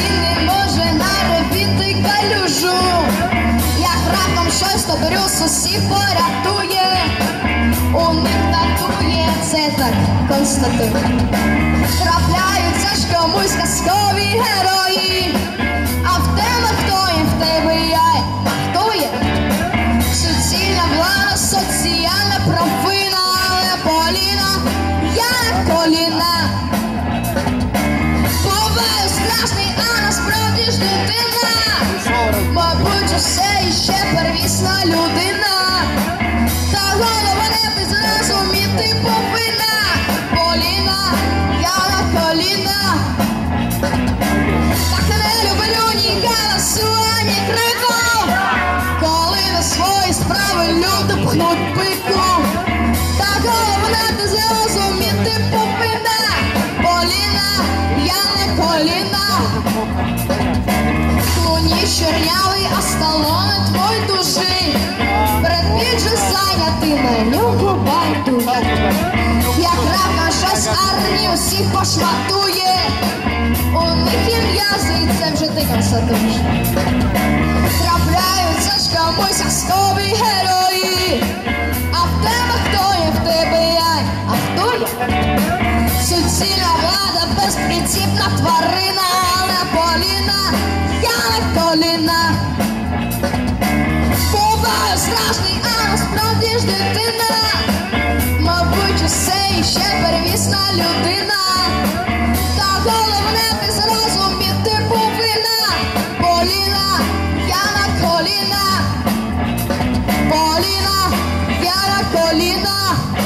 не може наробити калюжу, як раптом щось то брюс порятує, у них татує, це так констатує. Трапляються ж комусь казкові герої, а в тебе хто і в тебе я, хто є? Суцільна влада, соціальна права. Люди пхнуть пику. Та головне ти зрозуміти повинна. Поліна, я не коліна. Клуні чорнявий, а сталоне твой дужий. Бред Піт же зайнятий, на нього байдуже. Як рака щось армію всіх пошматує. У них є м'язи, і це вже ти констатуєш. Трапляються комусь казкові герої. А в тебе хто є, в тебе я, а хто є? Суцільна влада, безпринципна тварина, але Поліна, я не коліна. Буваю страшний, а насправді ж дитина. Мабуть, усе іще первісна людина. Carolina!